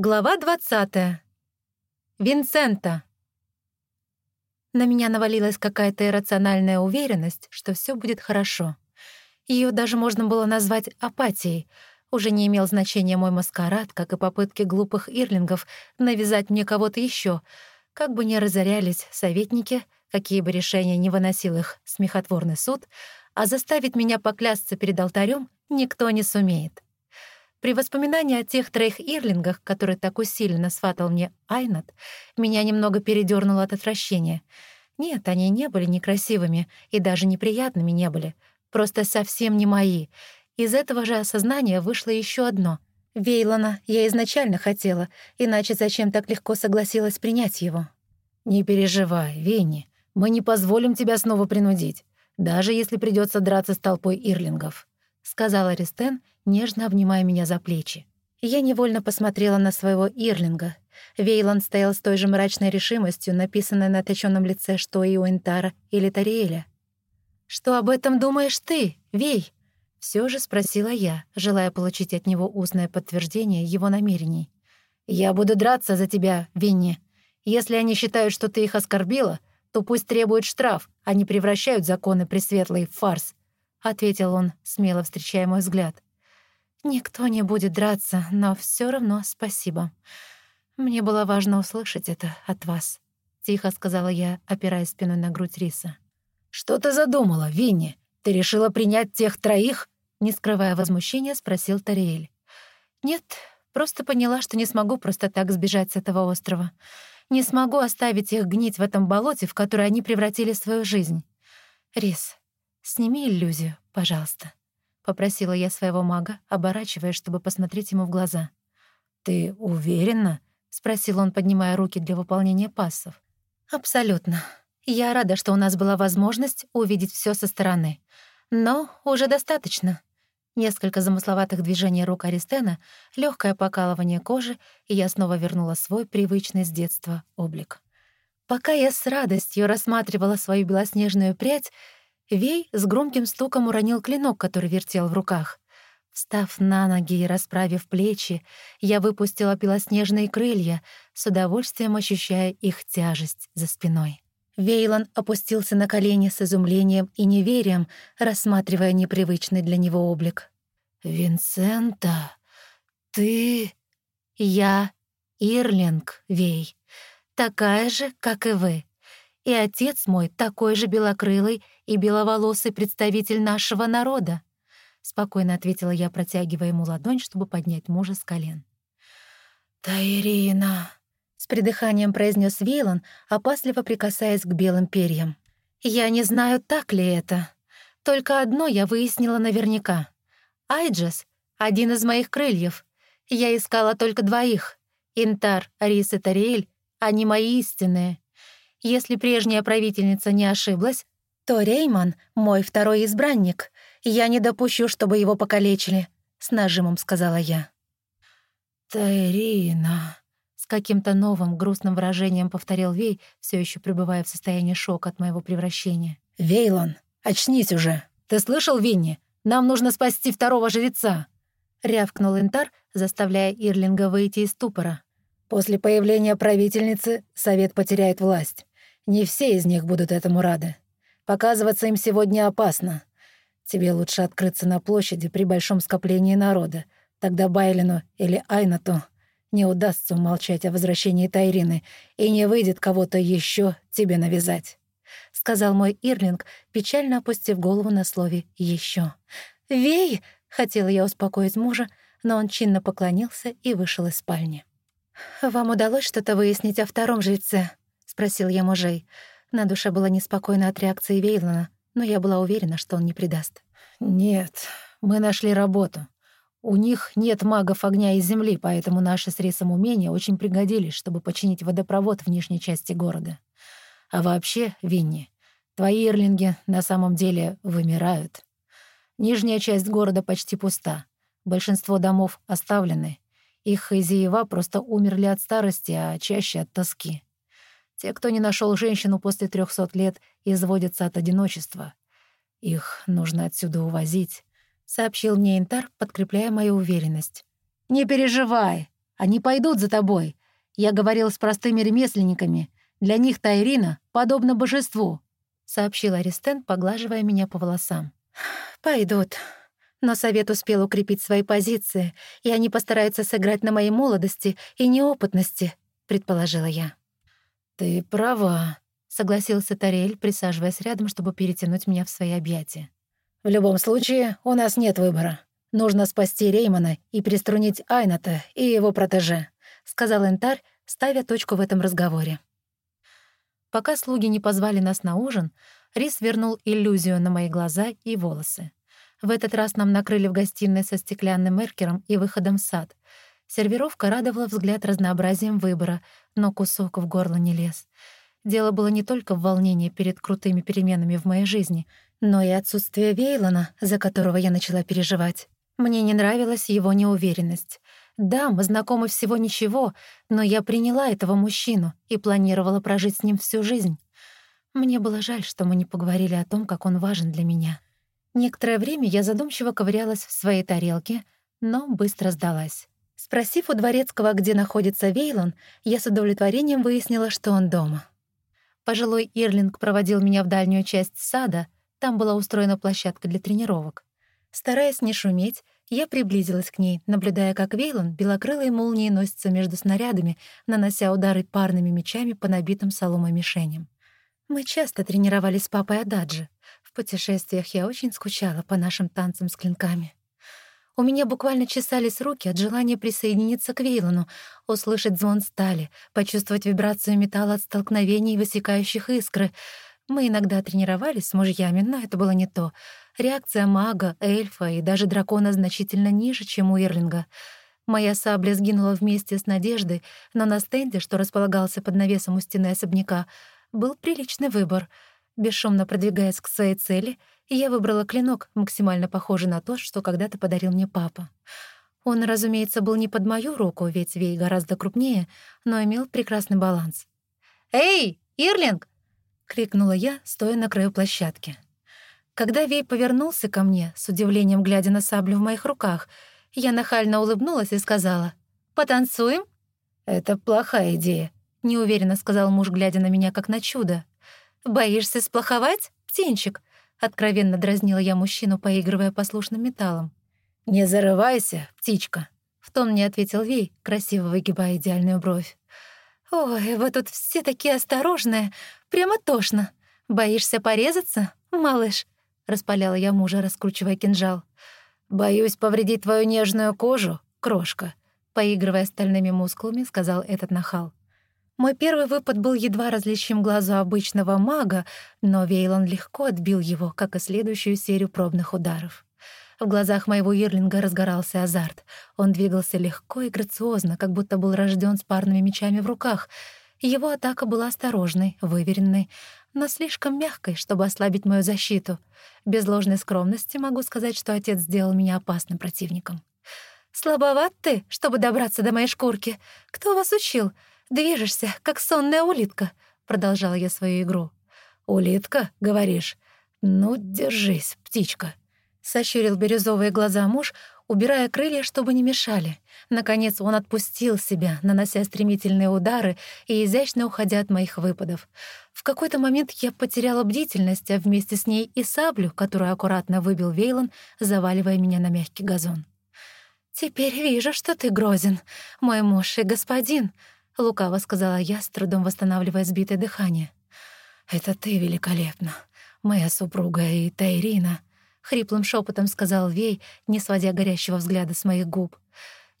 Глава 20. Винсента. На меня навалилась какая-то иррациональная уверенность, что все будет хорошо. Ее даже можно было назвать апатией. Уже не имел значения мой маскарад, как и попытки глупых ирлингов навязать мне кого-то еще. Как бы ни разорялись советники, какие бы решения не выносил их смехотворный суд, а заставить меня поклясться перед алтарем никто не сумеет. При воспоминании о тех троих ирлингах, которые так усиленно сватал мне Айнат, меня немного передёрнуло от отвращения. Нет, они не были некрасивыми и даже неприятными не были. Просто совсем не мои. Из этого же осознания вышло еще одно. Вейлона я изначально хотела, иначе зачем так легко согласилась принять его? «Не переживай, Венни, мы не позволим тебя снова принудить, даже если придется драться с толпой ирлингов», — сказала Ристен, нежно обнимая меня за плечи. Я невольно посмотрела на своего Ирлинга. Вейланд стоял с той же мрачной решимостью, написанной на точённом лице, что и у Интара или Тариэля. «Что об этом думаешь ты, Вей?» — всё же спросила я, желая получить от него устное подтверждение его намерений. «Я буду драться за тебя, Винни. Если они считают, что ты их оскорбила, то пусть требуют штраф, а не превращают законы Пресветлой в фарс», — ответил он, смело встречая мой взгляд. «Никто не будет драться, но все равно спасибо. Мне было важно услышать это от вас», — тихо сказала я, опираясь спиной на грудь Риса. «Что ты задумала, Винни? Ты решила принять тех троих?» Не скрывая возмущения, спросил Тариэль. «Нет, просто поняла, что не смогу просто так сбежать с этого острова. Не смогу оставить их гнить в этом болоте, в которое они превратили свою жизнь. Рис, сними иллюзию, пожалуйста» попросила я своего мага, оборачиваясь, чтобы посмотреть ему в глаза. «Ты уверена?» — спросил он, поднимая руки для выполнения пассов. «Абсолютно. Я рада, что у нас была возможность увидеть все со стороны. Но уже достаточно». Несколько замысловатых движений рук Аристена, легкое покалывание кожи, и я снова вернула свой привычный с детства облик. Пока я с радостью рассматривала свою белоснежную прядь, Вей с громким стуком уронил клинок, который вертел в руках. Встав на ноги и расправив плечи, я выпустила белоснежные крылья, с удовольствием ощущая их тяжесть за спиной. Вейлон опустился на колени с изумлением и неверием, рассматривая непривычный для него облик. «Винсента, ты...» «Я Ирлинг, Вей, такая же, как и вы и отец мой такой же белокрылый и беловолосый представитель нашего народа», — спокойно ответила я, протягивая ему ладонь, чтобы поднять мужа с колен. «Тайрина», — с придыханием произнес Вейлон, опасливо прикасаясь к белым перьям. «Я не знаю, так ли это. Только одно я выяснила наверняка. Айджес — один из моих крыльев. Я искала только двоих. Интар, Арис и Тариэль — они мои истинные. Если прежняя правительница не ошиблась, то Рейман — мой второй избранник. Я не допущу, чтобы его покалечили», — с нажимом сказала я. «Тайрина», — с каким-то новым грустным выражением повторил Вей, все еще пребывая в состоянии шока от моего превращения. «Вейлон, очнись уже! Ты слышал, Винни? Нам нужно спасти второго жреца!» — рявкнул Интар, заставляя Ирлинга выйти из ступора. «После появления правительницы совет потеряет власть. Не все из них будут этому рады. Показываться им сегодня опасно. Тебе лучше открыться на площади при большом скоплении народа. Тогда Байлину или Айнату не удастся умолчать о возвращении Тайрины и не выйдет кого-то еще тебе навязать», — сказал мой Ирлинг, печально опустив голову на слове «еще». «Вей!» — хотела я успокоить мужа, но он чинно поклонился и вышел из спальни. «Вам удалось что-то выяснить о втором жреце?» Спросил я мужей. На душе было неспокойно от реакции Вейлона, но я была уверена, что он не предаст. «Нет, мы нашли работу. У них нет магов огня и земли, поэтому наши с Рисом умения очень пригодились, чтобы починить водопровод в нижней части города. А вообще, Винни, твои ирлинги на самом деле вымирают. Нижняя часть города почти пуста. Большинство домов оставлены. Их хозяева просто умерли от старости, а чаще от тоски. Те, кто не нашел женщину после трехсот лет, изводятся от одиночества. Их нужно отсюда увозить», — сообщил мне Интар, подкрепляя мою уверенность. «Не переживай. Они пойдут за тобой. Я говорил с простыми ремесленниками. Для них Тайрина подобна божеству», — сообщил Аристен, поглаживая меня по волосам. «Пойдут. Но совет успел укрепить свои позиции, и они постараются сыграть на моей молодости и неопытности», — предположила я. «Ты права», — согласился Тарель, присаживаясь рядом, чтобы перетянуть меня в свои объятия. «В любом случае, у нас нет выбора. Нужно спасти Реймона и приструнить Айната и его протеже», — сказал Энтарь, ставя точку в этом разговоре. Пока слуги не позвали нас на ужин, Рис вернул иллюзию на мои глаза и волосы. В этот раз нам накрыли в гостиной со стеклянным эркером и выходом в сад. Сервировка радовала взгляд разнообразием выбора, но кусок в горло не лез. Дело было не только в волнении перед крутыми переменами в моей жизни, но и отсутствие Вейлона, за которого я начала переживать. Мне не нравилась его неуверенность. Да, мы знакомы всего ничего, но я приняла этого мужчину и планировала прожить с ним всю жизнь. Мне было жаль, что мы не поговорили о том, как он важен для меня. Некоторое время я задумчиво ковырялась в своей тарелке, но быстро сдалась. Спросив у дворецкого, где находится Вейлон, я с удовлетворением выяснила, что он дома. Пожилой Ирлинг проводил меня в дальнюю часть сада, там была устроена площадка для тренировок. Стараясь не шуметь, я приблизилась к ней, наблюдая, как Вейлон белокрылой молнией носится между снарядами, нанося удары парными мечами по набитым соломой мишеням. Мы часто тренировались с папой Ададжи. В путешествиях я очень скучала по нашим танцам с клинками. У меня буквально чесались руки от желания присоединиться к Вейлону, услышать звон стали, почувствовать вибрацию металла от столкновений высекающих искры. Мы иногда тренировались с мужьями, но это было не то — Реакция мага, эльфа и даже дракона значительно ниже, чем у Ирлинга. Моя сабля сгинула вместе с Надеждой, но на стенде, что располагался под навесом у стены особняка, был приличный выбор. Бесшумно продвигаясь к своей цели, я выбрала клинок, максимально похожий на тот, что когда-то подарил мне папа. Он, разумеется, был не под мою руку, ведь Вей гораздо крупнее, но имел прекрасный баланс. «Эй, Ирлинг!» — крикнула я, стоя на краю площадки. Когда Вей повернулся ко мне, с удивлением глядя на саблю в моих руках, я нахально улыбнулась и сказала «Потанцуем?» «Это плохая идея», — неуверенно сказал муж, глядя на меня как на чудо. «Боишься сплоховать, птенчик?» — откровенно дразнила я мужчину, поигрывая послушным металлом. «Не зарывайся, птичка», — в тон мне ответил Вей, красиво выгибая идеальную бровь. «Ой, вы тут все такие осторожные, прямо тошно. Боишься порезаться, малыш?» распаляла я мужа, раскручивая кинжал. «Боюсь повредить твою нежную кожу, крошка», — поигрывая стальными мускулами, сказал этот нахал. Мой первый выпад был едва различим глазу обычного мага, но Вейлон легко отбил его, как и следующую серию пробных ударов. В глазах моего Ирлинга разгорался азарт. Он двигался легко и грациозно, как будто был рожден с парными мечами в руках. Его атака была осторожной, выверенной, но слишком мягкой, чтобы ослабить мою защиту. Без ложной скромности могу сказать, что отец сделал меня опасным противником. «Слабоват ты, чтобы добраться до моей шкурки. Кто вас учил? Движешься, как сонная улитка», — продолжала я свою игру. «Улитка, говоришь? Ну, держись, птичка», — сощурил бирюзовые глаза муж, убирая крылья, чтобы не мешали. Наконец он отпустил себя, нанося стремительные удары и изящно уходя от моих выпадов. В какой-то момент я потеряла бдительность, а вместе с ней и саблю, которую аккуратно выбил Вейлон, заваливая меня на мягкий газон. «Теперь вижу, что ты грозен, мой муж и господин», — лукаво сказала я, с трудом восстанавливая сбитое дыхание. «Это ты великолепна, моя супруга и Тайрина», хриплым шепотом сказал Вей, не сводя горящего взгляда с моих губ.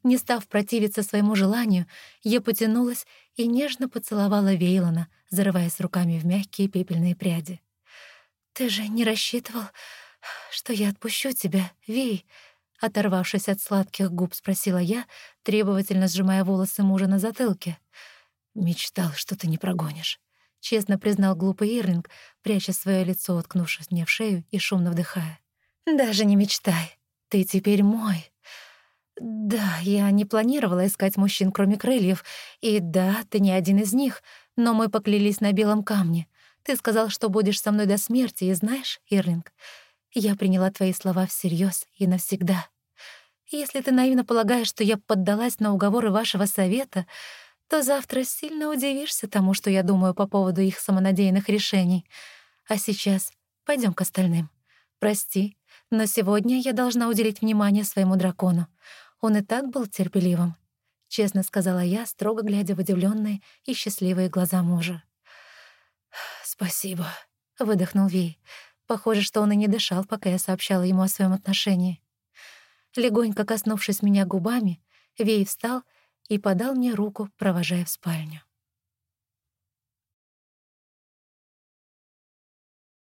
Не став противиться своему желанию, я потянулась и нежно поцеловала Вейлона, зарываясь руками в мягкие пепельные пряди. «Ты же не рассчитывал, что я отпущу тебя, Вей?» Оторвавшись от сладких губ, спросила я, требовательно сжимая волосы мужа на затылке. «Мечтал, что ты не прогонишь», — честно признал глупый Ирлинг, пряча свое лицо, уткнувшись мне в шею и шумно вдыхая. «Даже не мечтай. Ты теперь мой». «Да, я не планировала искать мужчин, кроме крыльев. И да, ты не один из них, но мы поклялись на белом камне. Ты сказал, что будешь со мной до смерти, и знаешь, Ирлинг, я приняла твои слова всерьез и навсегда. Если ты наивно полагаешь, что я поддалась на уговоры вашего совета, то завтра сильно удивишься тому, что я думаю по поводу их самонадеянных решений. А сейчас пойдем к остальным. Прости, но сегодня я должна уделить внимание своему дракону. Он и так был терпеливым. Честно сказала я, строго глядя в удивленные и счастливые глаза мужа. «Спасибо», — выдохнул Вей. Похоже, что он и не дышал, пока я сообщала ему о своем отношении. Легонько коснувшись меня губами, Вей встал и подал мне руку, провожая в спальню.